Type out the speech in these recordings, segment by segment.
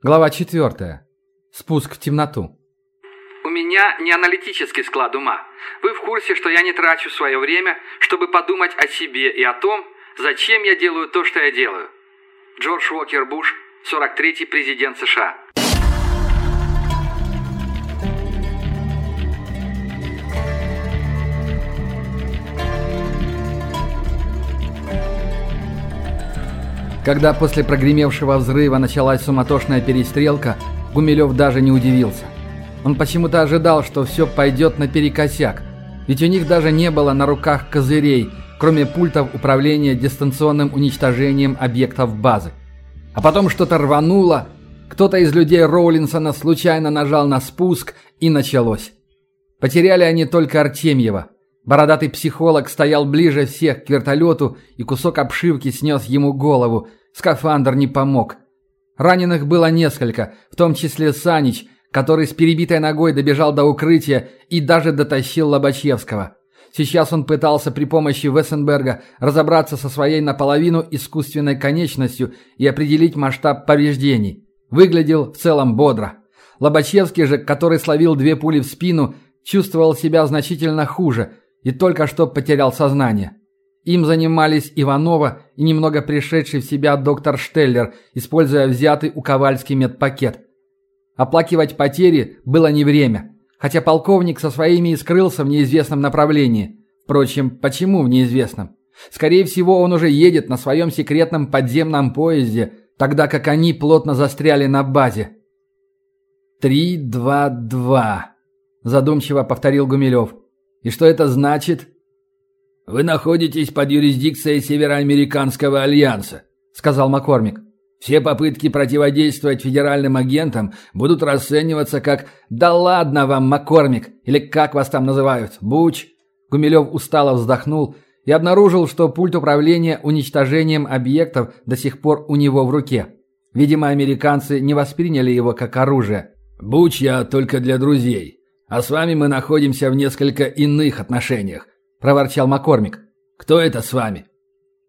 Глава 4. Спуск в темноту. У меня не аналитический склад ума. Вы в курсе, что я не трачу свое время, чтобы подумать о себе и о том, зачем я делаю то, что я делаю. Джордж Уокер Буш, 43-й президент США. Когда после прогремевшего взрыва началась суматошная перестрелка, Гумилев даже не удивился. Он почему-то ожидал, что все пойдет наперекосяк, ведь у них даже не было на руках козырей, кроме пультов управления дистанционным уничтожением объектов базы. А потом что-то рвануло, кто-то из людей Роулинсона случайно нажал на спуск, и началось. Потеряли они только Артемьева. Бородатый психолог стоял ближе всех к вертолету, и кусок обшивки снес ему голову. Скафандр не помог. Раненых было несколько, в том числе Санич, который с перебитой ногой добежал до укрытия и даже дотащил Лобачевского. Сейчас он пытался при помощи Вессенберга разобраться со своей наполовину искусственной конечностью и определить масштаб повреждений. Выглядел в целом бодро. Лобачевский же, который словил две пули в спину, чувствовал себя значительно хуже – и только что потерял сознание. Им занимались Иванова и немного пришедший в себя доктор Штеллер, используя взятый у Ковальский медпакет. Оплакивать потери было не время, хотя полковник со своими и скрылся в неизвестном направлении. Впрочем, почему в неизвестном? Скорее всего, он уже едет на своем секретном подземном поезде, тогда как они плотно застряли на базе. «Три, два, два», – задумчиво повторил Гумилев. И что это значит? Вы находитесь под юрисдикцией Североамериканского альянса, сказал Маккормик. Все попытки противодействовать федеральным агентам будут расцениваться как «Да ладно вам, Маккормик!» или «Как вас там называют? Буч?» Гумилев устало вздохнул и обнаружил, что пульт управления уничтожением объектов до сих пор у него в руке. Видимо, американцы не восприняли его как оружие. «Буч я только для друзей. А с вами мы находимся в несколько иных отношениях», – проворчал Маккормик. «Кто это с вами?»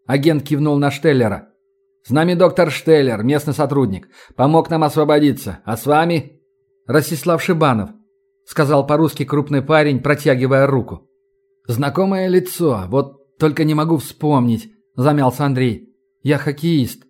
Агент кивнул на Штеллера. «С нами доктор Штеллер, местный сотрудник. Помог нам освободиться. А с вами?» «Ростислав Шибанов», – сказал по-русски крупный парень, протягивая руку. «Знакомое лицо, вот только не могу вспомнить», – замялся Андрей. «Я хоккеист».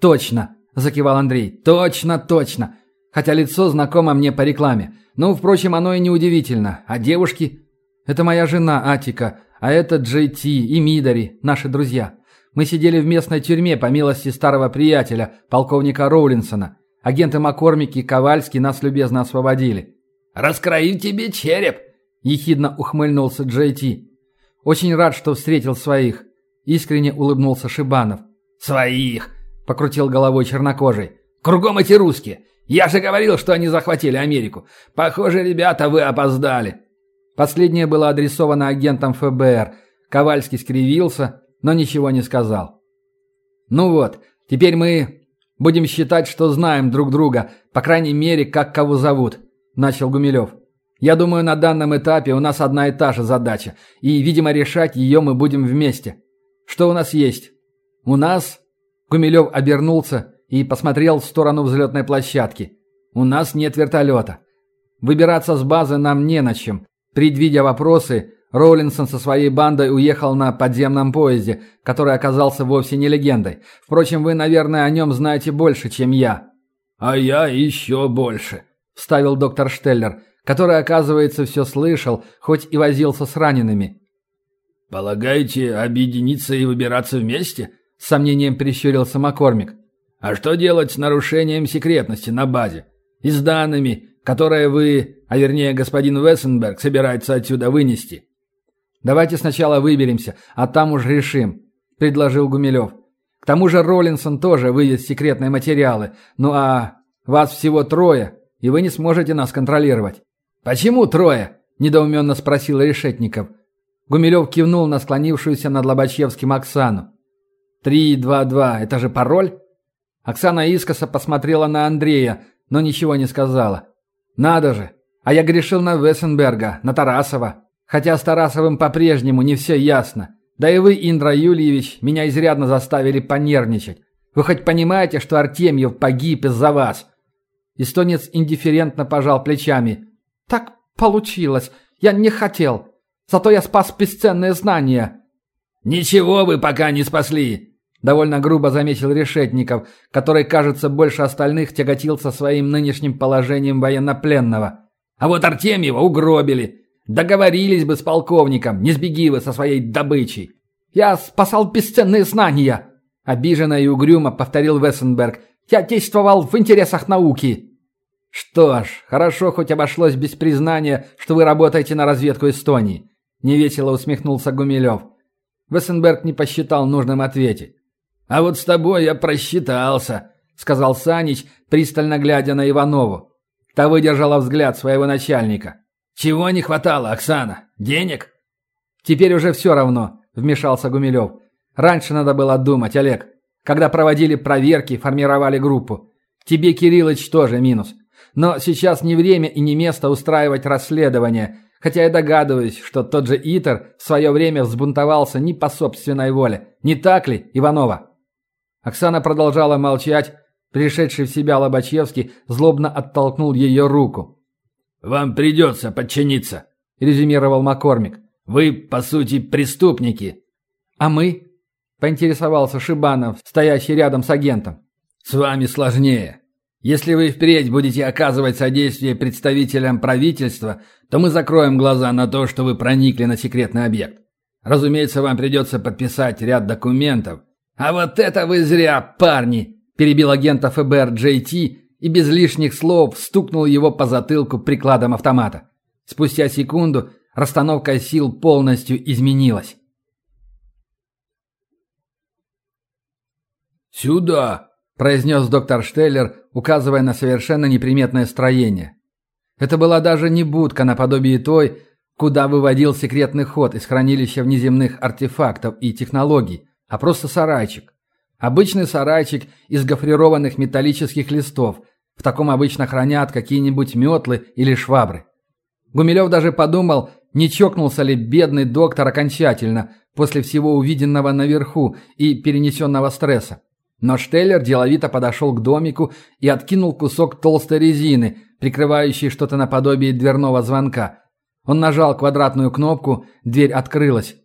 «Точно», – закивал Андрей. «Точно, точно. Хотя лицо знакомо мне по рекламе. Ну, впрочем, оно и не удивительно. А девушки? Это моя жена Атика, а это Джей Ти и Мидари, наши друзья. Мы сидели в местной тюрьме по милости старого приятеля, полковника Роулинсона. Агенты Маккормик и Ковальский нас любезно освободили. «Раскроим тебе череп!» – ехидно ухмыльнулся Джей Ти. «Очень рад, что встретил своих», – искренне улыбнулся Шибанов. «Своих!» – покрутил головой чернокожий. «Кругом эти русские. Я же говорил, что они захватили Америку. Похоже, ребята, вы опоздали. Последнее было адресовано агентам ФБР. Ковальский скривился, но ничего не сказал. Ну вот, теперь мы будем считать, что знаем друг друга, по крайней мере, как кого зовут, начал Гумилев. Я думаю, на данном этапе у нас одна и та же задача, и, видимо, решать ее мы будем вместе. Что у нас есть? У нас... Гумилев обернулся и посмотрел в сторону взлетной площадки. «У нас нет вертолета. Выбираться с базы нам не на чем». Предвидя вопросы, Роулинсон со своей бандой уехал на подземном поезде, который оказался вовсе не легендой. Впрочем, вы, наверное, о нем знаете больше, чем я». «А я еще больше», – вставил доктор Штеллер, который, оказывается, все слышал, хоть и возился с ранеными. «Полагаете, объединиться и выбираться вместе?» – с сомнением прищурился Маккормик. А что делать с нарушением секретности на базе? И с данными, которые вы, а вернее господин Вессенберг, собирается отсюда вынести? Давайте сначала выберемся, а там уж решим, предложил Гумилев. К тому же Роллинсон тоже вывез секретные материалы. Ну а вас всего трое, и вы не сможете нас контролировать. Почему трое? недоуменно спросил Решетников. Гумилев кивнул на склонившуюся над Лобачевским Оксану. «Три, два, два. Это же пароль?» Оксана искоса посмотрела на Андрея, но ничего не сказала. «Надо же! А я грешил на Вессенберга, на Тарасова. Хотя с Тарасовым по-прежнему не все ясно. Да и вы, Индра Юльевич, меня изрядно заставили понервничать. Вы хоть понимаете, что Артемьев погиб из-за вас?» Эстонец индифферентно пожал плечами. «Так получилось. Я не хотел. Зато я спас бесценные знания». «Ничего вы пока не спасли!» Довольно грубо заметил Решетников, который, кажется, больше остальных тяготился своим нынешним положением военнопленного. «А вот Артемьева угробили. Договорились бы с полковником, не сбеги вы со своей добычей». «Я спасал бесценные знания!» Обиженно и угрюмо повторил Вессенберг. «Я действовал в интересах науки!» «Что ж, хорошо хоть обошлось без признания, что вы работаете на разведку Эстонии», – невесело усмехнулся Гумилев. Вессенберг не посчитал нужным ответить. «А вот с тобой я просчитался», – сказал Санич, пристально глядя на Иванову. Та выдержала взгляд своего начальника. «Чего не хватало, Оксана? Денег?» «Теперь уже все равно», – вмешался Гумилев. «Раньше надо было думать, Олег. Когда проводили проверки, формировали группу. Тебе, Кириллыч, тоже минус. Но сейчас не время и не место устраивать расследование, хотя я догадываюсь, что тот же Итер в свое время взбунтовался не по собственной воле. Не так ли, Иванова? Оксана продолжала молчать. Пришедший в себя Лобачевский злобно оттолкнул ее руку. «Вам придется подчиниться», – резюмировал Маккормик. «Вы, по сути, преступники». «А мы?» – поинтересовался Шибанов, стоящий рядом с агентом. «С вами сложнее. Если вы впредь будете оказывать содействие представителям правительства, то мы закроем глаза на то, что вы проникли на секретный объект. Разумеется, вам придется подписать ряд документов. А вот это вы зря, парни!» Перебил агента ФБР Джей Ти и без лишних слов стукнул его по затылку прикладом автомата. Спустя секунду расстановка сил полностью изменилась. «Сюда!» – произнес доктор Штеллер, указывая на совершенно неприметное строение. Это была даже не будка наподобие той, куда выводил секретный ход из хранилища внеземных артефактов и технологий, а просто сарайчик. Обычный сарайчик из гофрированных металлических листов. В таком обычно хранят какие-нибудь метлы или швабры. Гумилев даже подумал, не чокнулся ли бедный доктор окончательно после всего увиденного наверху и перенесенного стресса. Но Штеллер деловито подошел к домику и откинул кусок толстой резины, прикрывающей что-то наподобие дверного звонка. Он нажал квадратную кнопку, дверь открылась.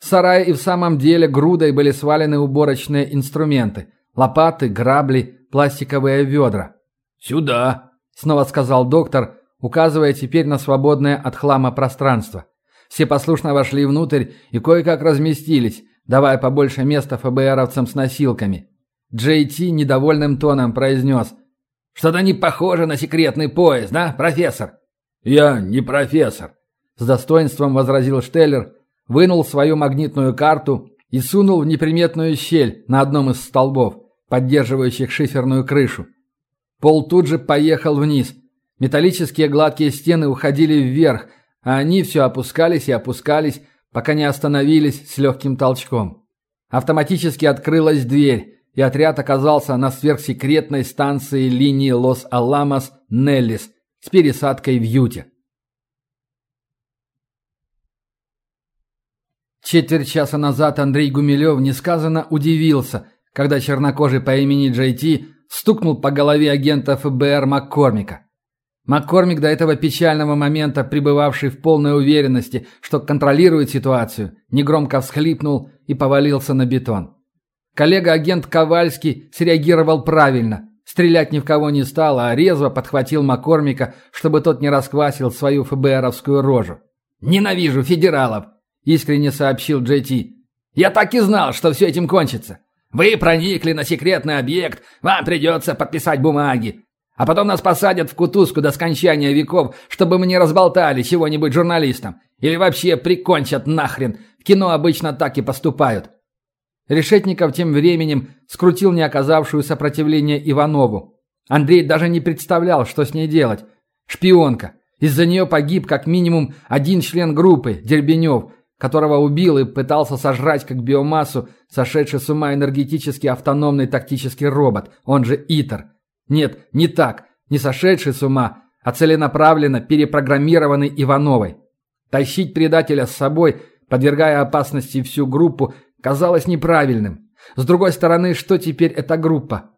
В сарае и в самом деле грудой были свалены уборочные инструменты. Лопаты, грабли, пластиковые ведра. «Сюда!» – снова сказал доктор, указывая теперь на свободное от хлама пространство. Все послушно вошли внутрь и кое-как разместились, давая побольше места ФБРовцам с носилками. Джей Ти недовольным тоном произнес. «Что-то не похоже на секретный поезд, да, профессор?» «Я не профессор», — с достоинством возразил Штеллер, вынул свою магнитную карту и сунул в неприметную щель на одном из столбов, поддерживающих шиферную крышу. Пол тут же поехал вниз. Металлические гладкие стены уходили вверх, а они все опускались и опускались, пока не остановились с легким толчком. Автоматически открылась дверь, и отряд оказался на сверхсекретной станции линии Лос-Аламос-Неллис с пересадкой в Юте. Четверть часа назад Андрей Гумилев несказанно удивился, когда чернокожий по имени Джей Ти стукнул по голове агента ФБР Маккормика. Маккормик, до этого печального момента пребывавший в полной уверенности, что контролирует ситуацию, негромко всхлипнул и повалился на бетон. Коллега-агент Ковальский среагировал правильно. Стрелять ни в кого не стал, а резво подхватил Маккормика, чтобы тот не расквасил свою ФБРовскую рожу. «Ненавижу федералов!» – искренне сообщил Джей Ти. «Я так и знал, что все этим кончится. Вы проникли на секретный объект, вам придется подписать бумаги. А потом нас посадят в кутузку до скончания веков, чтобы мы не разболтали чего-нибудь журналистам. Или вообще прикончат нахрен. В кино обычно так и поступают. Решетников тем временем скрутил не оказавшую сопротивления Иванову. Андрей даже не представлял, что с ней делать. Шпионка. Из-за нее погиб как минимум один член группы, Дербенев, которого убил и пытался сожрать как биомассу сошедший с ума энергетически автономный тактический робот, он же ИТЕР. Нет, не так, не сошедший с ума, а целенаправленно перепрограммированный Ивановой. Тащить предателя с собой, подвергая опасности всю группу, казалось неправильным. С другой стороны, что теперь эта группа?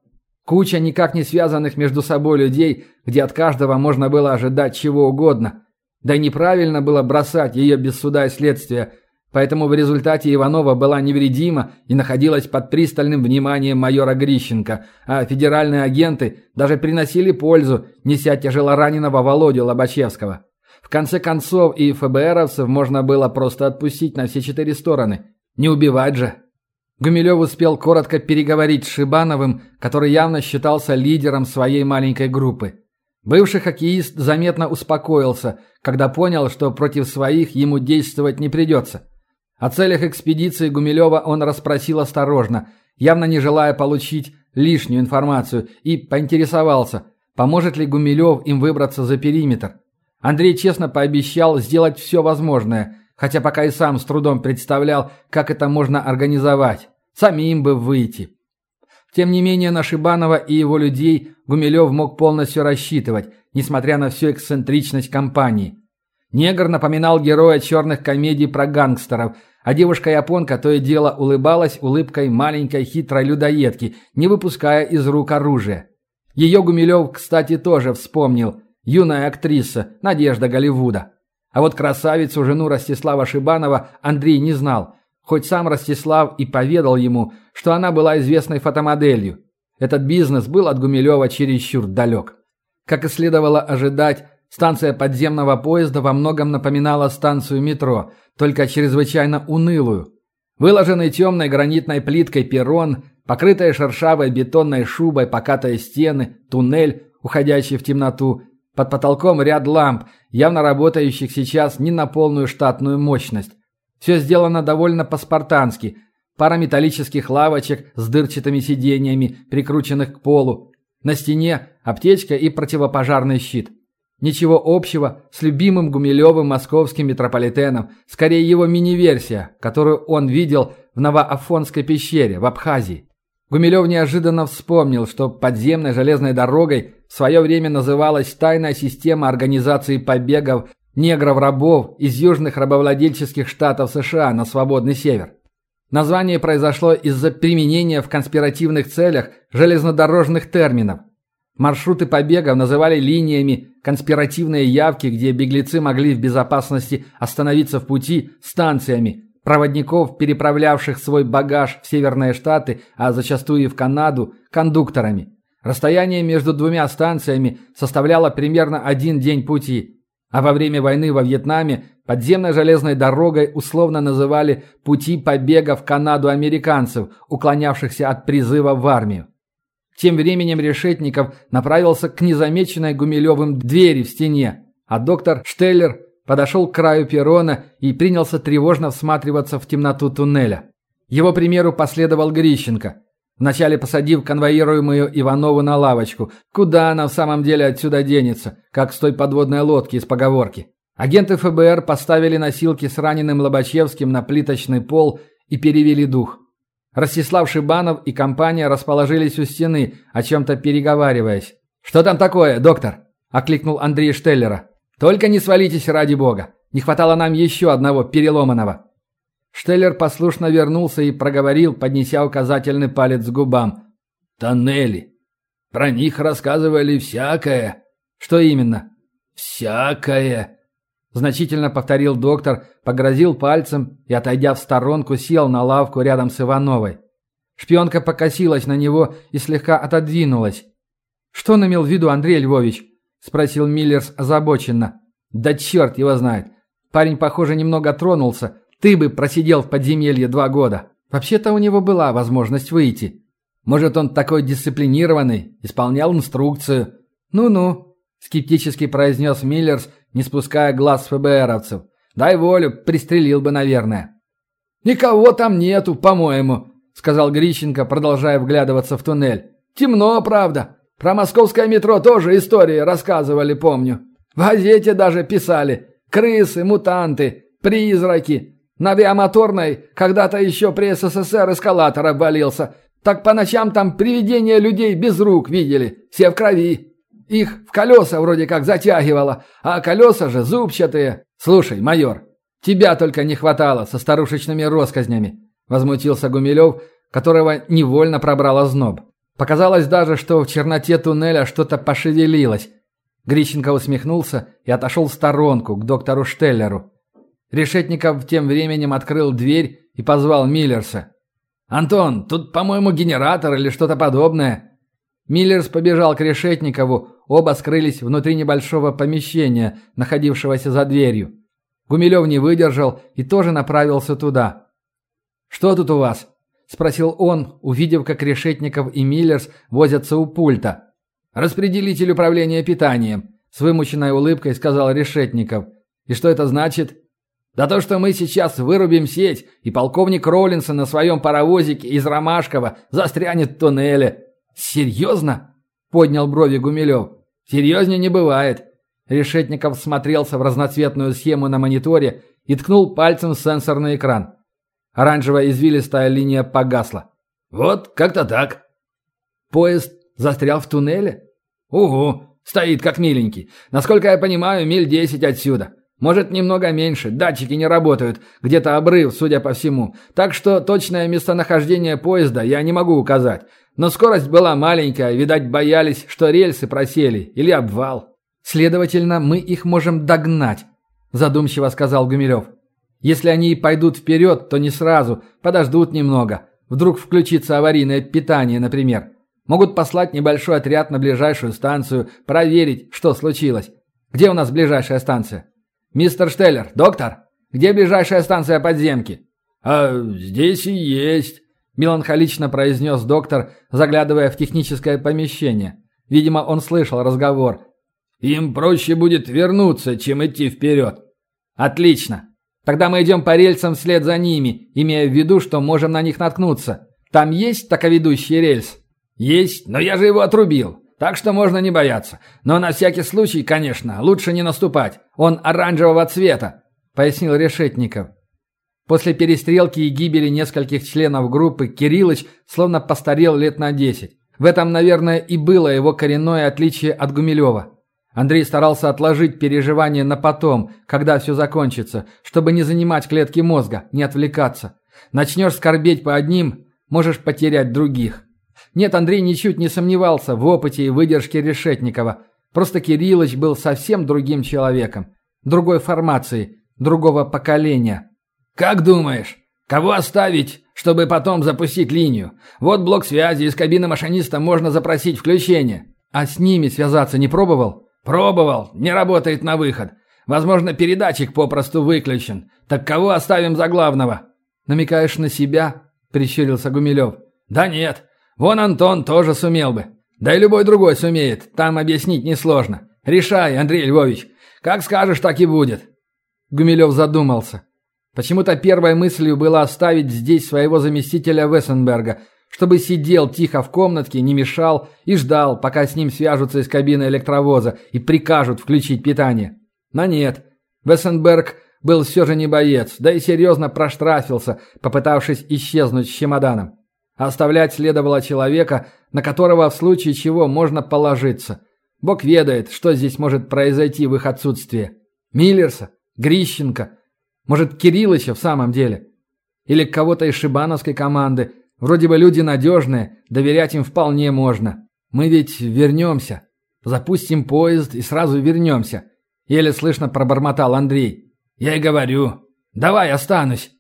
Куча никак не связанных между собой людей, где от каждого можно было ожидать чего угодно. Да и неправильно было бросать ее без суда и следствия, поэтому в результате Иванова была невредима и находилась под пристальным вниманием майора Грищенко, а федеральные агенты даже приносили пользу, неся тяжелораненого Володю Лобачевского. В конце концов и ФБРовцев можно было просто отпустить на все четыре стороны. Не убивать же. Гумилев успел коротко переговорить с Шибановым, который явно считался лидером своей маленькой группы. Бывший хоккеист заметно успокоился, когда понял, что против своих ему действовать не придется. О целях экспедиции Гумилева он расспросил осторожно, явно не желая получить лишнюю информацию, и поинтересовался, поможет ли Гумилев им выбраться за периметр. Андрей честно пообещал сделать все возможное, хотя пока и сам с трудом представлял, как это можно организовать. Самим бы выйти. Тем не менее, на Шибанова и его людей Гумилев мог полностью рассчитывать, несмотря на всю эксцентричность компании. Негр напоминал героя черных комедий про гангстеров, а девушка-японка то и дело улыбалась улыбкой маленькой хитрой людоедки, не выпуская из рук оружия. Ее Гумилев, кстати, тоже вспомнил. Юная актриса, Надежда Голливуда. А вот красавицу, жену Ростислава Шибанова, Андрей не знал – Хоть сам Ростислав и поведал ему, что она была известной фотомоделью. Этот бизнес был от Гумилева чересчур далек. Как и следовало ожидать, станция подземного поезда во многом напоминала станцию метро, только чрезвычайно унылую. Выложенный темной гранитной плиткой перрон, покрытая шершавой бетонной шубой покатые стены, туннель, уходящий в темноту, под потолком ряд ламп, явно работающих сейчас не на полную штатную мощность. Все сделано довольно по-спартански. Пара металлических лавочек с дырчатыми сиденьями, прикрученных к полу. На стене аптечка и противопожарный щит. Ничего общего с любимым Гумилевым московским метрополитеном, скорее его мини-версия, которую он видел в Новоафонской пещере в Абхазии. Гумилев неожиданно вспомнил, что подземной железной дорогой в свое время называлась тайная система организации побегов негров-рабов из южных рабовладельческих штатов США на свободный север. Название произошло из-за применения в конспиративных целях железнодорожных терминов. Маршруты побегов называли линиями, конспиративные явки, где беглецы могли в безопасности остановиться в пути, станциями, проводников, переправлявших свой багаж в северные штаты, а зачастую и в Канаду, кондукторами. Расстояние между двумя станциями составляло примерно один день пути – а во время войны во Вьетнаме подземной железной дорогой условно называли пути побега в Канаду американцев, уклонявшихся от призыва в армию. Тем временем Решетников направился к незамеченной Гумилевым двери в стене, а доктор Штеллер подошел к краю перрона и принялся тревожно всматриваться в темноту туннеля. Его примеру последовал Грищенко. Вначале посадив конвоируемую Иванову на лавочку. Куда она в самом деле отсюда денется, как с той подводной лодки из поговорки. Агенты ФБР поставили носилки с раненым Лобачевским на плиточный пол и перевели дух. Ростислав Шибанов и компания расположились у стены, о чем-то переговариваясь. «Что там такое, доктор?» – окликнул Андрей Штеллера. «Только не свалитесь ради бога. Не хватало нам еще одного переломанного». Штеллер послушно вернулся и проговорил, поднеся указательный палец к губам. «Тоннели. Про них рассказывали всякое». «Что именно?» «Всякое», — значительно повторил доктор, погрозил пальцем и, отойдя в сторонку, сел на лавку рядом с Ивановой. Шпионка покосилась на него и слегка отодвинулась. «Что он имел в виду, Андрей Львович?» — спросил Миллерс озабоченно. «Да черт его знает. Парень, похоже, немного тронулся, ты бы просидел в подземелье два года. Вообще-то у него была возможность выйти. Может, он такой дисциплинированный, исполнял инструкцию. Ну-ну, скептически произнес Миллерс, не спуская глаз ФБРовцев. Дай волю, пристрелил бы, наверное. Никого там нету, по-моему, сказал Грищенко, продолжая вглядываться в туннель. Темно, правда. Про московское метро тоже истории рассказывали, помню. В газете даже писали. Крысы, мутанты, призраки. На авиамоторной когда-то еще при СССР эскалатор обвалился. Так по ночам там привидения людей без рук видели, все в крови. Их в колеса вроде как затягивало, а колеса же зубчатые. Слушай, майор, тебя только не хватало со старушечными росказнями, возмутился Гумилев, которого невольно пробрал озноб. Показалось даже, что в черноте туннеля что-то пошевелилось. Грищенко усмехнулся и отошел в сторонку, к доктору Штеллеру. Решетников тем временем открыл дверь и позвал Миллерса. «Антон, тут, по-моему, генератор или что-то подобное». Миллерс побежал к Решетникову, оба скрылись внутри небольшого помещения, находившегося за дверью. Гумилев не выдержал и тоже направился туда. «Что тут у вас?» – спросил он, увидев, как Решетников и Миллерс возятся у пульта. «Распределитель управления питанием», – с вымученной улыбкой сказал Решетников. «И что это значит?» «Да то, что мы сейчас вырубим сеть, и полковник Роллинсон на своем паровозике из Ромашкова застрянет в туннеле». «Серьезно?» – поднял брови Гумилев. «Серьезнее не бывает». Решетников смотрелся в разноцветную схему на мониторе и ткнул пальцем в сенсорный экран. Оранжевая извилистая линия погасла. «Вот, как-то так». «Поезд застрял в туннеле?» «Угу, стоит как миленький. Насколько я понимаю, миль десять отсюда. Может, немного меньше, датчики не работают, где-то обрыв, судя по всему. Так что точное местонахождение поезда я не могу указать. Но скорость была маленькая, видать, боялись, что рельсы просели или обвал». «Следовательно, мы их можем догнать», – задумчиво сказал Гумилев. Если они и пойдут вперед, то не сразу, подождут немного. Вдруг включится аварийное питание, например. Могут послать небольшой отряд на ближайшую станцию, проверить, что случилось. Где у нас ближайшая станция? Мистер Штеллер, доктор, где ближайшая станция подземки? А здесь и есть, меланхолично произнес доктор, заглядывая в техническое помещение. Видимо, он слышал разговор. Им проще будет вернуться, чем идти вперед. Отлично. Тогда мы идем по рельсам вслед за ними, имея в виду, что можем на них наткнуться. Там есть таковедущий рельс? Есть, но я же его отрубил. Так что можно не бояться. Но на всякий случай, конечно, лучше не наступать. Он оранжевого цвета, пояснил Решетников. После перестрелки и гибели нескольких членов группы Кириллыч словно постарел лет на десять. В этом, наверное, и было его коренное отличие от Гумилева. Андрей старался отложить переживания на потом, когда все закончится, чтобы не занимать клетки мозга, не отвлекаться. Начнешь скорбеть по одним, можешь потерять других. Нет, Андрей ничуть не сомневался в опыте и выдержке Решетникова. Просто Кириллыч был совсем другим человеком. Другой формации, другого поколения. «Как думаешь, кого оставить, чтобы потом запустить линию? Вот блок связи, из кабины машиниста можно запросить включение». «А с ними связаться не пробовал?» «Пробовал. Не работает на выход. Возможно, передатчик попросту выключен. Так кого оставим за главного?» «Намекаешь на себя?» – прищурился Гумилев. «Да нет. Вон Антон тоже сумел бы. Да и любой другой сумеет. Там объяснить несложно. Решай, Андрей Львович. Как скажешь, так и будет». Гумилев задумался. Почему-то первой мыслью было оставить здесь своего заместителя Вессенберга – чтобы сидел тихо в комнатке, не мешал и ждал, пока с ним свяжутся из кабины электровоза и прикажут включить питание. Но нет, Вессенберг был все же не боец, да и серьезно проштрафился, попытавшись исчезнуть с чемоданом. Оставлять следовало человека, на которого в случае чего можно положиться. Бог ведает, что здесь может произойти в их отсутствие. Миллерса? Грищенко? Может, Кириллыча в самом деле? Или кого-то из шибановской команды – Вроде бы люди надежные, доверять им вполне можно. Мы ведь вернемся. Запустим поезд и сразу вернемся. Еле слышно пробормотал Андрей. Я и говорю. Давай останусь.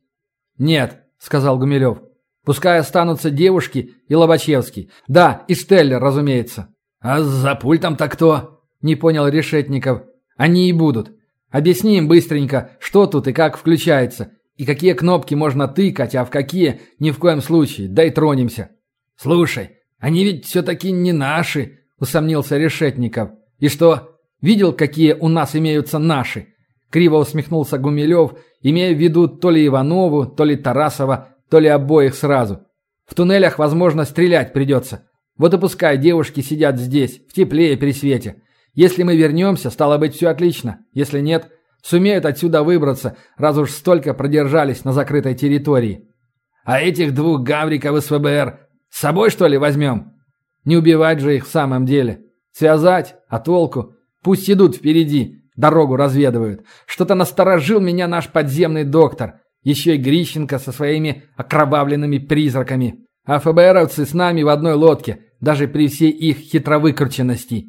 Нет, сказал Гумилев. Пускай останутся девушки и Лобачевский. Да, и Штеллер, разумеется. А за пультом-то кто? Не понял Решетников. Они и будут. Объясни им быстренько, что тут и как включается. И какие кнопки можно тыкать, а в какие ни в коем случае. Дай тронемся. Слушай, они ведь все-таки не наши, усомнился Решетников. И что? Видел, какие у нас имеются наши? Криво усмехнулся Гумилев, имея в виду то ли Иванову, то ли Тарасова, то ли обоих сразу. В туннелях, возможно, стрелять придется. Вот и пускай девушки сидят здесь, в тепле и при свете. Если мы вернемся, стало быть, все отлично. Если нет, Сумеют отсюда выбраться, раз уж столько продержались на закрытой территории. А этих двух гавриков из ФБР с собой, что ли, возьмем? Не убивать же их в самом деле. Связать, а толку? Пусть идут впереди, дорогу разведывают. Что-то насторожил меня наш подземный доктор. Еще и Грищенко со своими окровавленными призраками. А ФБРовцы с нами в одной лодке, даже при всей их хитровыкрученности.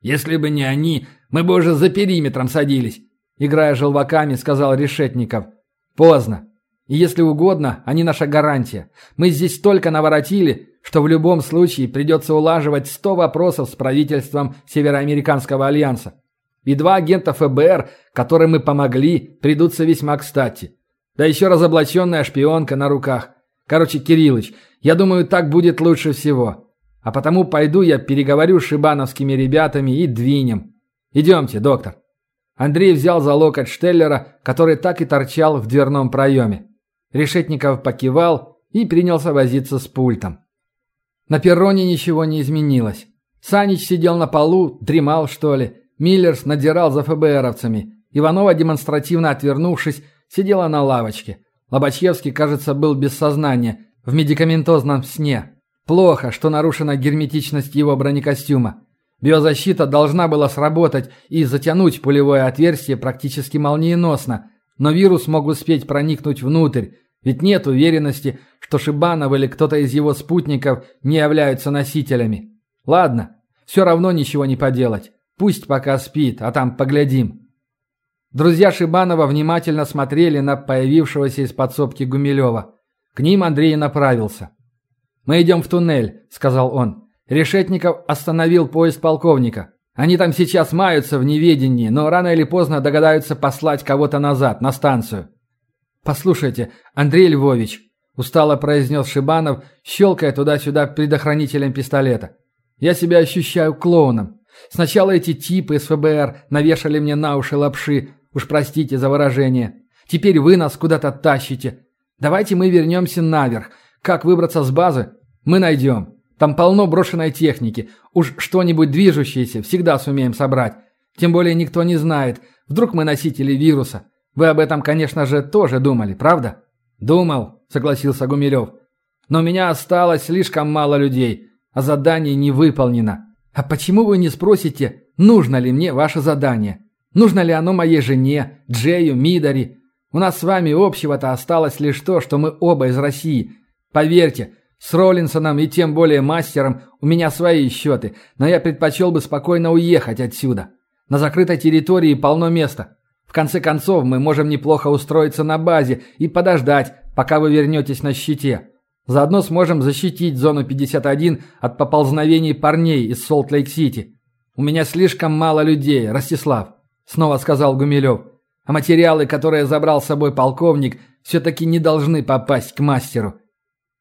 Если бы не они, мы бы уже за периметром садились, играя желваками, сказал Решетников. Поздно. И если угодно, они наша гарантия. Мы здесь столько наворотили, что в любом случае придется улаживать сто вопросов с правительством Североамериканского альянса. И два агента ФБР, которым мы помогли, придутся весьма кстати. Да еще разоблаченная шпионка на руках. Короче, Кириллыч, я думаю, так будет лучше всего. А потому пойду я переговорю с шибановскими ребятами и двинем. Идемте, доктор. Андрей взял за локоть Штеллера, который так и торчал в дверном проеме. Решетников покивал и принялся возиться с пультом. На перроне ничего не изменилось. Санич сидел на полу, дремал, что ли. Миллерс надирал за ФБРовцами. Иванова, демонстративно отвернувшись, сидела на лавочке. Лобачевский, кажется, был без сознания, в медикаментозном сне. Плохо, что нарушена герметичность его бронекостюма. Биозащита должна была сработать и затянуть пулевое отверстие практически молниеносно, но вирус мог успеть проникнуть внутрь, ведь нет уверенности, что Шибанов или кто-то из его спутников не являются носителями. Ладно, все равно ничего не поделать. Пусть пока спит, а там поглядим. Друзья Шибанова внимательно смотрели на появившегося из подсобки Гумилева. К ним Андрей направился. «Мы идем в туннель», — сказал он. Решетников остановил поезд полковника. Они там сейчас маются в неведении, но рано или поздно догадаются послать кого-то назад, на станцию. «Послушайте, Андрей Львович», – устало произнес Шибанов, щелкая туда-сюда предохранителем пистолета. «Я себя ощущаю клоуном. Сначала эти типы из ФБР навешали мне на уши лапши, уж простите за выражение. Теперь вы нас куда-то тащите. Давайте мы вернемся наверх. Как выбраться с базы? Мы найдем. Там полно брошенной техники. Уж что-нибудь движущееся всегда сумеем собрать. Тем более никто не знает. Вдруг мы носители вируса. Вы об этом, конечно же, тоже думали, правда? Думал, согласился Гумилев. Но у меня осталось слишком мало людей, а задание не выполнено. А почему вы не спросите, нужно ли мне ваше задание? Нужно ли оно моей жене, Джею, Мидари? У нас с вами общего-то осталось лишь то, что мы оба из России. Поверьте, с Роллинсоном и тем более мастером у меня свои счеты, но я предпочел бы спокойно уехать отсюда. На закрытой территории полно места. В конце концов, мы можем неплохо устроиться на базе и подождать, пока вы вернетесь на щите. Заодно сможем защитить зону 51 от поползновений парней из Солт-Лейк-Сити. У меня слишком мало людей, Ростислав, снова сказал Гумилев. А материалы, которые забрал с собой полковник, все-таки не должны попасть к мастеру.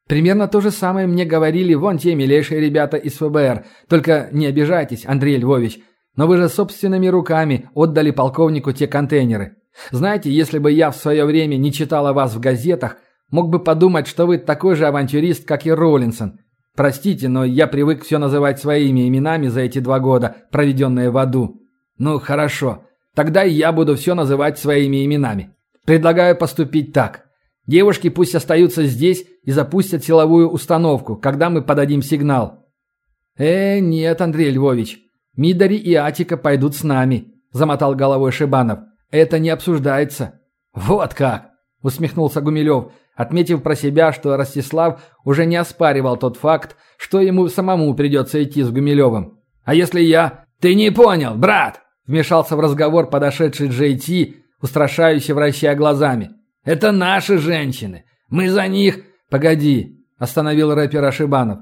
Примерно то же самое мне говорили вон те милейшие ребята из ФБР. Только не обижайтесь, Андрей Львович, но вы же собственными руками отдали полковнику те контейнеры. Знаете, если бы я в свое время не читал о вас в газетах, мог бы подумать, что вы такой же авантюрист, как и Роллинсон. Простите, но я привык все называть своими именами за эти два года, проведенные в аду. Ну, хорошо. Тогда я буду все называть своими именами. Предлагаю поступить так. Девушки пусть остаются здесь и запустят силовую установку, когда мы подадим сигнал. Э, нет, Андрей Львович, Мидари и Атика пойдут с нами», – замотал головой Шибанов. «Это не обсуждается». «Вот как!» – усмехнулся Гумилев, отметив про себя, что Ростислав уже не оспаривал тот факт, что ему самому придется идти с Гумилевым. «А если я...» «Ты не понял, брат!» – вмешался в разговор подошедший Джей Ти, устрашающе вращая глазами. «Это наши женщины. Мы за них...» «Погоди!» – остановил рэпера Шибанов.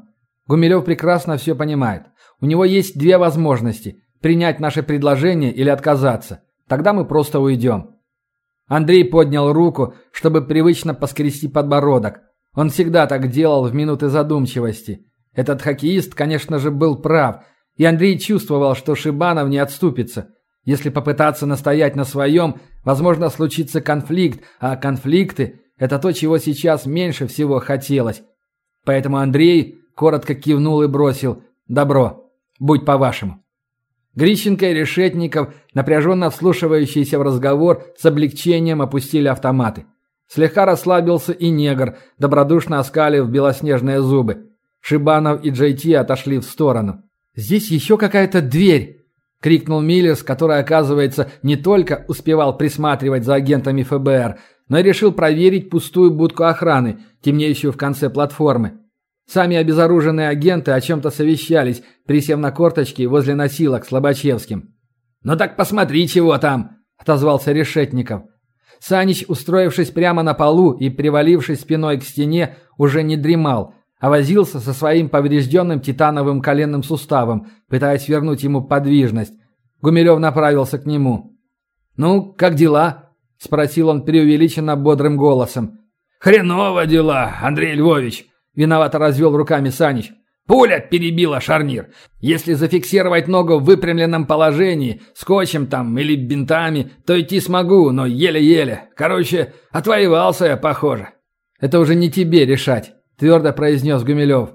Гумилев прекрасно все понимает. У него есть две возможности – принять наше предложение или отказаться. Тогда мы просто уйдем. Андрей поднял руку, чтобы привычно поскрести подбородок. Он всегда так делал в минуты задумчивости. Этот хоккеист, конечно же, был прав, и Андрей чувствовал, что Шибанов не отступится. Если попытаться настоять на своем, возможно, случится конфликт, а конфликты – это то, чего сейчас меньше всего хотелось. Поэтому Андрей коротко кивнул и бросил «Добро». Будь по-вашему. Грищенко и Решетников, напряженно вслушивающиеся в разговор, с облегчением опустили автоматы. Слегка расслабился и негр, добродушно оскалив белоснежные зубы. Шибанов и Джейти отошли в сторону. «Здесь еще какая-то дверь!» — крикнул Миллерс, который, оказывается, не только успевал присматривать за агентами ФБР, но и решил проверить пустую будку охраны, темнеющую в конце платформы. Сами обезоруженные агенты о чем-то совещались, присев на корточки возле носилок с Лобачевским. «Ну так посмотри, чего там!» – отозвался Решетников. Санич, устроившись прямо на полу и привалившись спиной к стене, уже не дремал, а возился со своим поврежденным титановым коленным суставом, пытаясь вернуть ему подвижность. Гумилев направился к нему. «Ну, как дела?» – спросил он преувеличенно бодрым голосом. «Хреново дела, Андрей Львович!» Виновато развел руками Санич. Пуля перебила шарнир. Если зафиксировать ногу в выпрямленном положении, скотчем там или бинтами, то идти смогу, но еле-еле. Короче, отвоевался я, похоже. Это уже не тебе решать, твердо произнес Гумилев.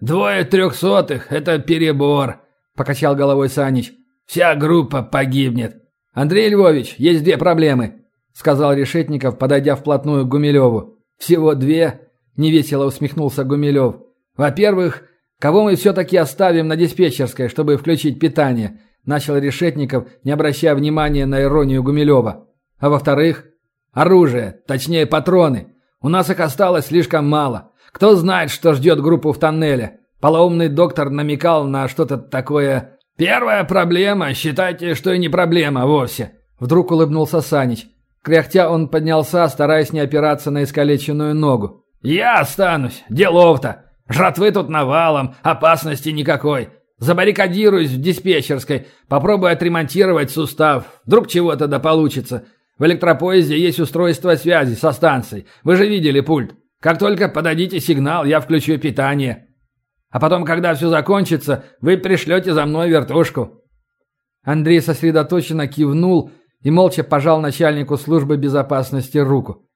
Двое трехсотых – это перебор, покачал головой Санич. Вся группа погибнет. Андрей Львович, есть две проблемы, сказал Решетников, подойдя вплотную к Гумилеву. Всего две? Невесело усмехнулся Гумилев. Во-первых, кого мы все-таки оставим на диспетчерской, чтобы включить питание? Начал Решетников, не обращая внимания на иронию Гумилева. А во-вторых, оружие, точнее патроны. У нас их осталось слишком мало. Кто знает, что ждет группу в тоннеле? Полоумный доктор намекал на что-то такое... «Первая проблема, считайте, что и не проблема вовсе», — вдруг улыбнулся Санич. Кряхтя он поднялся, стараясь не опираться на искалеченную ногу. «Я останусь. Делов-то. Жратвы тут навалом, опасности никакой. Забаррикадируюсь в диспетчерской, попробую отремонтировать сустав. Вдруг чего-то да получится. В электропоезде есть устройство связи со станцией. Вы же видели пульт. Как только подадите сигнал, я включу питание. А потом, когда все закончится, вы пришлете за мной вертушку». Андрей сосредоточенно кивнул и молча пожал начальнику службы безопасности руку.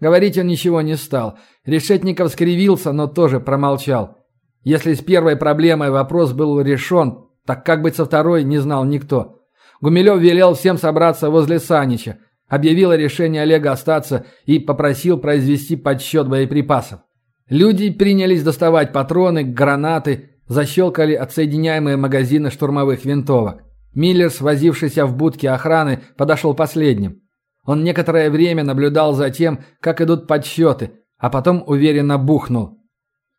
Говорить он ничего не стал. Решетников скривился, но тоже промолчал. Если с первой проблемой вопрос был решен, так как быть со второй, не знал никто. Гумилев велел всем собраться возле Санича, объявил решение Олега остаться и попросил произвести подсчет боеприпасов. Люди принялись доставать патроны, гранаты, защелкали отсоединяемые магазины штурмовых винтовок. Миллерс, возившийся в будке охраны, подошел последним. Он некоторое время наблюдал за тем, как идут подсчеты, а потом уверенно бухнул.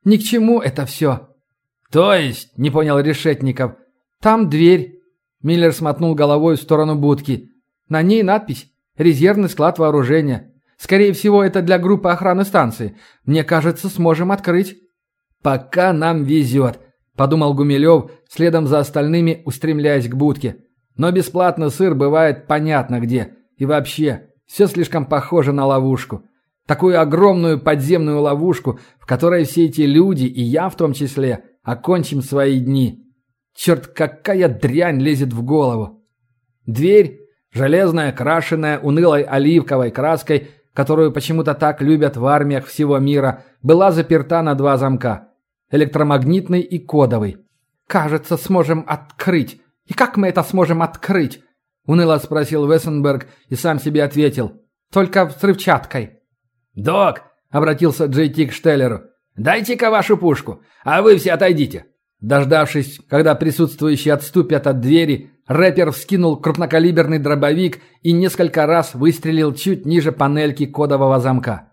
«Ни к чему это все». «То есть?» – не понял Решетников. «Там дверь». Миллер смотнул головой в сторону будки. На ней надпись «Резервный склад вооружения». Скорее всего, это для группы охраны станции. Мне кажется, сможем открыть». «Пока нам везет», – подумал Гумилев, следом за остальными устремляясь к будке. «Но бесплатный сыр бывает понятно где. И вообще, все слишком похоже на ловушку. Такую огромную подземную ловушку, в которой все эти люди, и я в том числе, окончим свои дни. Черт, какая дрянь лезет в голову. Дверь, железная, крашенная унылой оливковой краской, которую почему-то так любят в армиях всего мира, была заперта на два замка. Электромагнитный и кодовый. «Кажется, сможем открыть. И как мы это сможем открыть?» Уныло спросил Вессенберг и сам себе ответил. «Только взрывчаткой». «Док!» — обратился Джей Ти к Штеллеру. «Дайте-ка вашу пушку, а вы все отойдите». Дождавшись, когда присутствующие отступят от двери, рэпер вскинул крупнокалиберный дробовик и несколько раз выстрелил чуть ниже панельки кодового замка.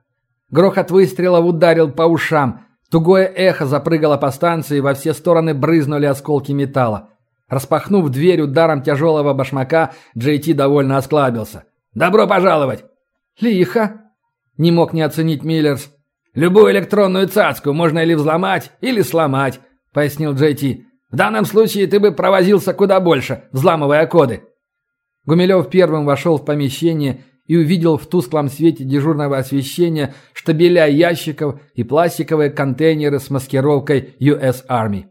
Грохот выстрелов ударил по ушам. Тугое эхо запрыгало по станции, во все стороны брызнули осколки металла. Распахнув дверь ударом тяжелого башмака, Джей Ти довольно осклабился. «Добро пожаловать!» «Лихо!» — не мог не оценить Миллерс. «Любую электронную цацку можно или взломать, или сломать», — пояснил Джей Ти. «В данном случае ты бы провозился куда больше, взламывая коды». Гумилев первым вошел в помещение и увидел в тусклом свете дежурного освещения штабеля ящиков и пластиковые контейнеры с маскировкой US Army.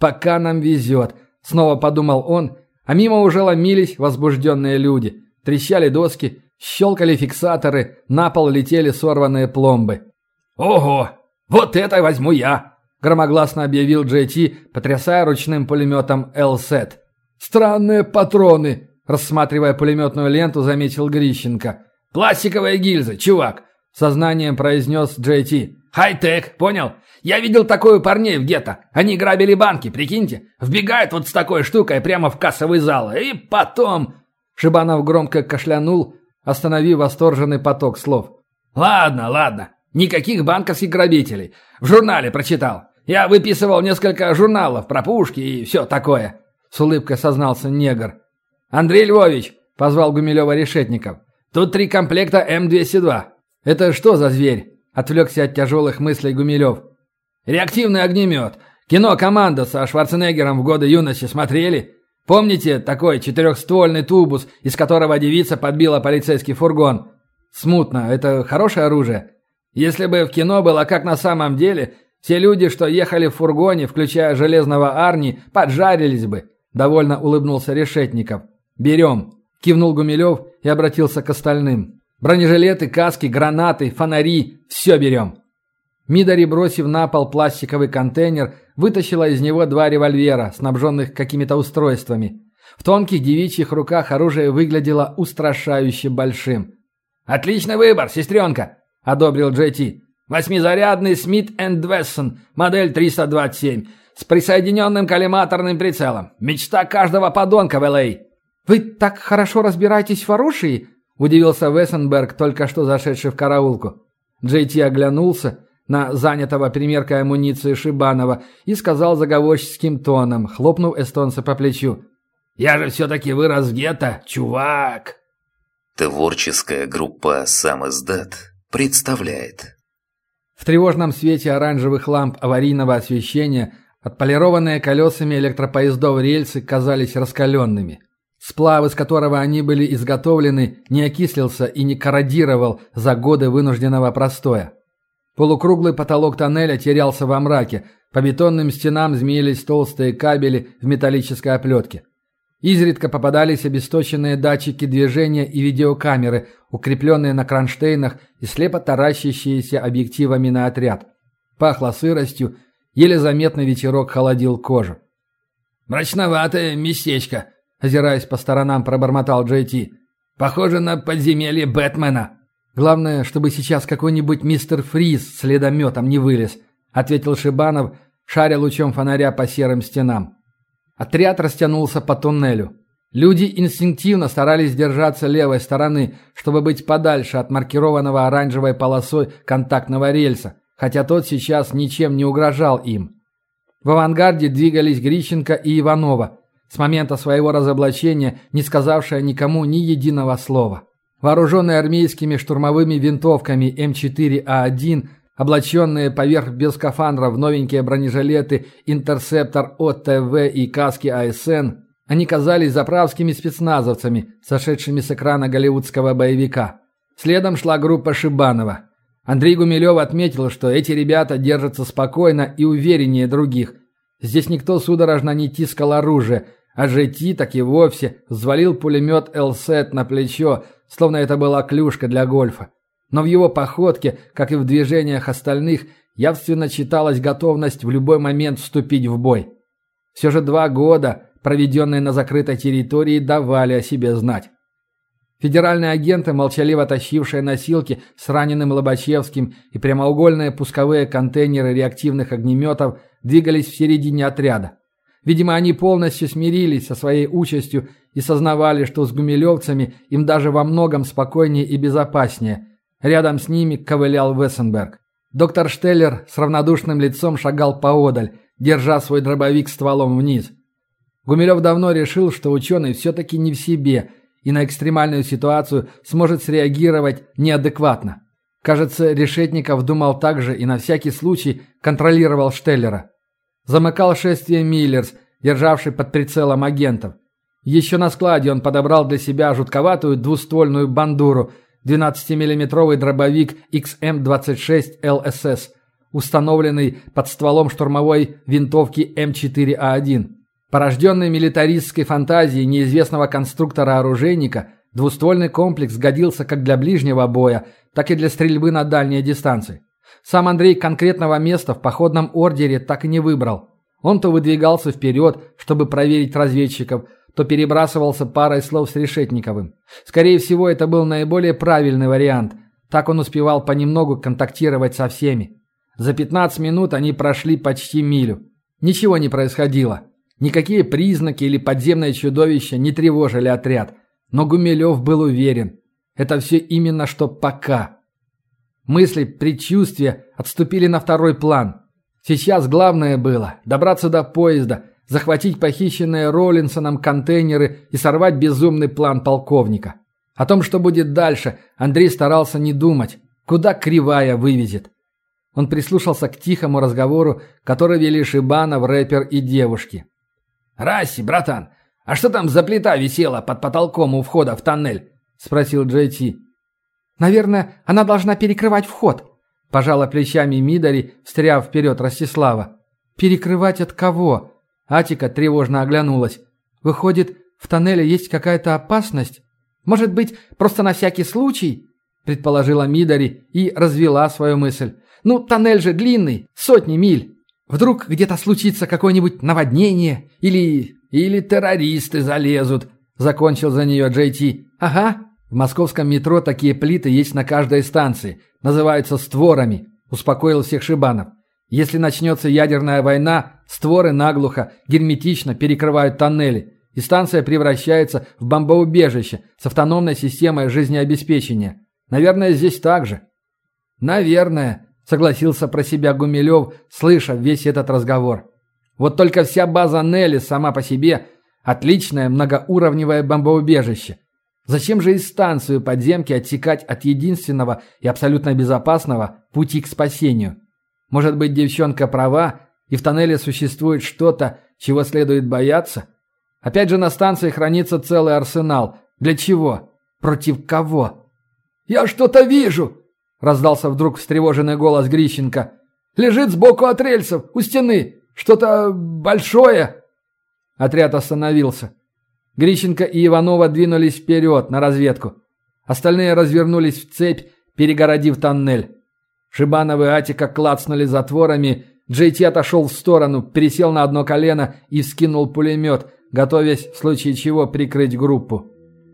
«Пока нам везет», Снова подумал он, а мимо уже ломились возбужденные люди. Трещали доски, щелкали фиксаторы, на пол летели сорванные пломбы. «Ого! Вот это возьму я!» – громогласно объявил Джей Ти, потрясая ручным пулеметом «Элсет». «Странные патроны!» – рассматривая пулеметную ленту, заметил Грищенко. «Пластиковые гильзы, чувак!» – сознанием произнес Джей Ти. «Хай-тек, понял? Я видел такое парней в гетто. Они грабили банки, прикиньте. Вбегают вот с такой штукой прямо в кассовый зал. И потом...» Шибанов громко кашлянул, остановив восторженный поток слов. «Ладно, ладно. Никаких банковских грабителей. В журнале прочитал. Я выписывал несколько журналов про пушки и все такое», — с улыбкой сознался негр. «Андрей Львович», — позвал Гумилева Решетников, — «тут три комплекта М-202». «Это что за зверь?» — отвлекся от тяжелых мыслей Гумилев. «Реактивный огнемет. Кино «Команда» со Шварценеггером в годы юности смотрели? Помните такой четырехствольный тубус, из которого девица подбила полицейский фургон? Смутно. Это хорошее оружие? Если бы в кино было как на самом деле, все люди, что ехали в фургоне, включая Железного Арни, поджарились бы. Довольно улыбнулся Решетников. «Берем», – кивнул Гумилев и обратился к остальным. «Бронежилеты, каски, гранаты, фонари – все берем». Мидари, бросив на пол пластиковый контейнер, вытащила из него два револьвера, снабженных какими-то устройствами. В тонких девичьих руках оружие выглядело устрашающе большим. «Отличный выбор, сестренка!» – одобрил Джей Ти. «Восьмизарядный Смит энд Вессон, модель 327, с присоединенным коллиматорным прицелом. Мечта каждого подонка в Л.А.» «Вы так хорошо разбираетесь в оружии?» – удивился Вессенберг, только что зашедший в караулку. Джей Ти оглянулся – на занятого примеркой амуниции Шибанова и сказал заговорческим тоном, хлопнув эстонца по плечу. «Я же все-таки вырос в гетто, чувак!» Творческая группа «Сам издат» представляет В тревожном свете оранжевых ламп аварийного освещения отполированные колесами электропоездов рельсы казались раскаленными. Сплав, из которого они были изготовлены, не окислился и не корродировал за годы вынужденного простоя. Полукруглый потолок тоннеля терялся во мраке, по бетонным стенам змеились толстые кабели в металлической оплетке. Изредка попадались обесточенные датчики движения и видеокамеры, укрепленные на кронштейнах и слепо таращащиеся объективами на отряд. Пахло сыростью, еле заметный ветерок холодил кожу. «Мрачноватое местечко», — озираясь по сторонам, пробормотал Джей Ти. «Похоже на подземелье Бэтмена». «Главное, чтобы сейчас какой-нибудь мистер Фриз следометом не вылез», ответил Шибанов, шаря лучом фонаря по серым стенам. Отряд растянулся по туннелю. Люди инстинктивно старались держаться левой стороны, чтобы быть подальше от маркированного оранжевой полосой контактного рельса, хотя тот сейчас ничем не угрожал им. В авангарде двигались Грищенко и Иванова, с момента своего разоблачения не сказавшая никому ни единого слова. Вооруженные армейскими штурмовыми винтовками М4А1, облаченные поверх бескафандров новенькие бронежилеты «Интерсептор ОТВ» и каски АСН, они казались заправскими спецназовцами, сошедшими с экрана голливудского боевика. Следом шла группа Шибанова. Андрей Гумилев отметил, что эти ребята держатся спокойно и увереннее других. Здесь никто судорожно не тискал оружие, а Жети так и вовсе взвалил пулемет «Элсет» на плечо, словно это была клюшка для гольфа. Но в его походке, как и в движениях остальных, явственно читалась готовность в любой момент вступить в бой. Все же два года, проведенные на закрытой территории, давали о себе знать. Федеральные агенты, молчаливо тащившие носилки с раненым Лобачевским и прямоугольные пусковые контейнеры реактивных огнеметов, двигались в середине отряда. Видимо, они полностью смирились со своей участью и сознавали, что с гумилевцами им даже во многом спокойнее и безопаснее. Рядом с ними ковылял Вессенберг. Доктор Штеллер с равнодушным лицом шагал поодаль, держа свой дробовик стволом вниз. Гумилев давно решил, что ученый все-таки не в себе и на экстремальную ситуацию сможет среагировать неадекватно. Кажется, Решетников думал так же и на всякий случай контролировал Штеллера. Замыкал шествие Миллерс, державший под прицелом агентов. Еще на складе он подобрал для себя жутковатую двуствольную бандуру, 12-миллиметровый дробовик XM-26 LSS, установленный под стволом штурмовой винтовки М4А1. Порожденный милитаристской фантазией неизвестного конструктора-оружейника, двуствольный комплекс годился как для ближнего боя, так и для стрельбы на дальние дистанции. Сам Андрей конкретного места в походном ордере так и не выбрал. Он то выдвигался вперед, чтобы проверить разведчиков, то перебрасывался парой слов с Решетниковым. Скорее всего, это был наиболее правильный вариант. Так он успевал понемногу контактировать со всеми. За 15 минут они прошли почти милю. Ничего не происходило. Никакие признаки или подземное чудовище не тревожили отряд. Но Гумилев был уверен. Это все именно что пока. Мысли, предчувствия отступили на второй план. Сейчас главное было добраться до поезда, захватить похищенные Роллинсоном контейнеры и сорвать безумный план полковника. О том, что будет дальше, Андрей старался не думать, куда кривая вывезет. Он прислушался к тихому разговору, который вели Шибанов, рэпер и девушки. «Расси, братан, а что там за плита висела под потолком у входа в тоннель?» – спросил Джей Ти. «Наверное, она должна перекрывать вход», – пожала плечами Мидари, встряв вперед Ростислава. «Перекрывать от кого?» Атика тревожно оглянулась. «Выходит, в тоннеле есть какая-то опасность? Может быть, просто на всякий случай?» предположила Мидари и развела свою мысль. Ну, тоннель же длинный, сотни миль. Вдруг где-то случится какое-нибудь наводнение или... или террористы залезут», — закончил за нее Джей Ти. «Ага, в московском метро такие плиты есть на каждой станции. Называются створами», — успокоил всех Шибанов. «Если начнется ядерная война, створы наглухо, герметично перекрывают тоннели, и станция превращается в бомбоубежище с автономной системой жизнеобеспечения. Наверное, здесь так же». «Наверное», согласился про себя Гумилев, слыша весь этот разговор. Вот только вся база Нелли сама по себе отличное многоуровневое бомбоубежище. Зачем же и станцию подземки отсекать от единственного и абсолютно безопасного пути к спасению? Может быть, девчонка права, и в тоннеле существует что-то, чего следует бояться? Опять же, на станции хранится целый арсенал. Для чего? Против кого? «Я что-то вижу!» — раздался вдруг встревоженный голос Грищенко. «Лежит сбоку от рельсов, у стены. Что-то большое!» Отряд остановился. Грищенко и Иванова двинулись вперед на разведку. Остальные развернулись в цепь, перегородив тоннель. Шибанов и Атика клацнули затворами. Джейти отошел в сторону, пересел на одно колено и вскинул пулемет, готовясь в случае чего прикрыть группу.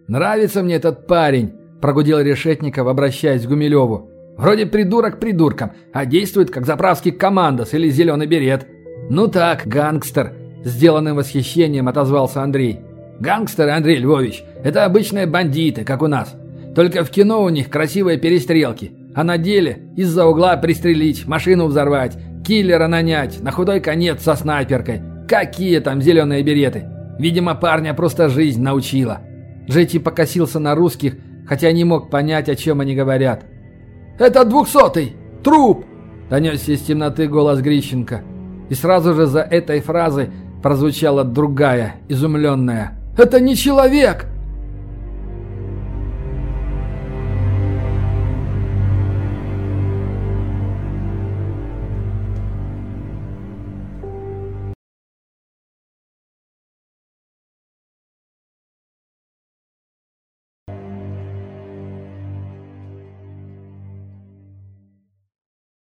«Нравится мне этот парень», – прогудел Решетников, обращаясь к Гумилеву. Вроде придурок придурком, а действует как заправский командос или зеленый берет. Ну так, гангстер, сделанным восхищением отозвался Андрей. Гангстеры, Андрей Львович, это обычные бандиты, как у нас. Только в кино у них красивые перестрелки, а на деле из-за угла пристрелить, машину взорвать, киллера нанять, на худой конец со снайперкой. Какие там зеленые береты? Видимо, парня просто жизнь научила. Джети покосился на русских, хотя не мог понять, о чем они говорят. «Это двухсотый! Труп!» – донесся из темноты голос Грищенко. И сразу же за этой фразой прозвучала другая, изумленная. «Это не человек!